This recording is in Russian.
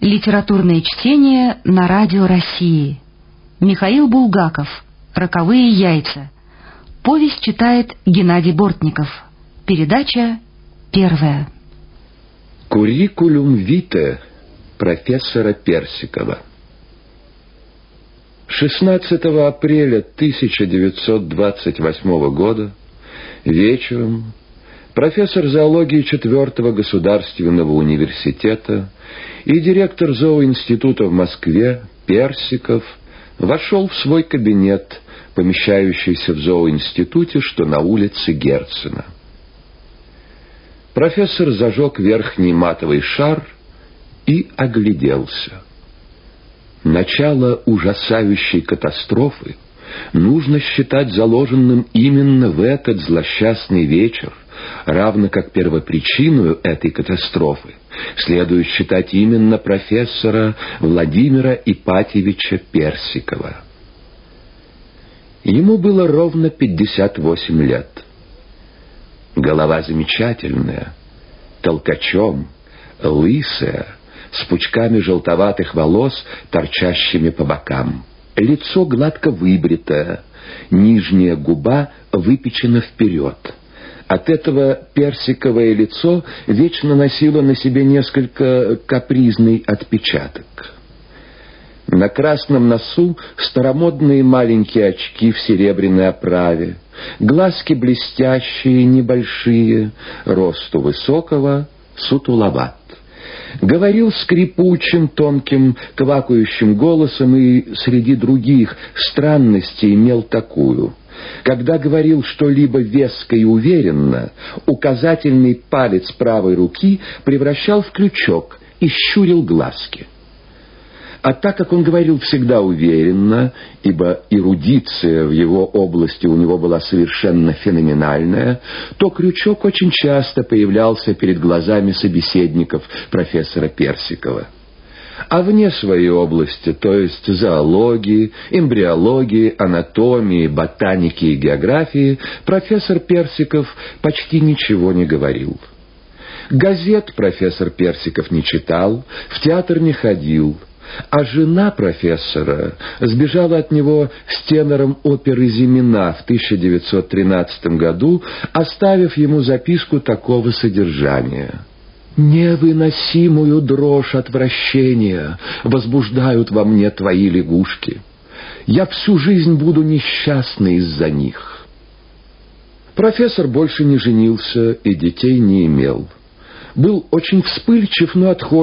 Литературное чтение на радио России. Михаил Булгаков. Роковые яйца. Повесть читает Геннадий Бортников. Передача первая. Куррикулум вите профессора Персикова. 16 апреля 1928 года вечером профессор зоологии 4 государственного университета и директор зооинститута в Москве Персиков вошел в свой кабинет, помещающийся в зооинституте, что на улице Герцена. Профессор зажег верхний матовый шар и огляделся. Начало ужасающей катастрофы нужно считать заложенным именно в этот злосчастный вечер, равно как первопричину этой катастрофы следует считать именно профессора Владимира Ипатьевича Персикова. Ему было ровно 58 лет. Голова замечательная, толкачом, лысая, с пучками желтоватых волос, торчащими по бокам. Лицо гладко выбритое, нижняя губа выпечена вперед. От этого персиковое лицо вечно носило на себе несколько капризный отпечаток. На красном носу старомодные маленькие очки в серебряной оправе, глазки блестящие, небольшие, росту высокого, сутуловат. Говорил скрипучим, тонким, квакающим голосом и среди других странностей имел такую — когда говорил что-либо веско и уверенно, указательный палец правой руки превращал в крючок и щурил глазки. А так как он говорил всегда уверенно, ибо эрудиция в его области у него была совершенно феноменальная, то крючок очень часто появлялся перед глазами собеседников профессора Персикова а вне своей области, то есть зоологии, эмбриологии, анатомии, ботаники и географии, профессор Персиков почти ничего не говорил. Газет профессор Персиков не читал, в театр не ходил, а жена профессора сбежала от него с тенором оперы «Зимина» в 1913 году, оставив ему записку такого содержания — Невыносимую дрожь отвращения возбуждают во мне твои лягушки. Я всю жизнь буду несчастный из-за них. Профессор больше не женился и детей не имел. Был очень вспыльчив, но отходчив,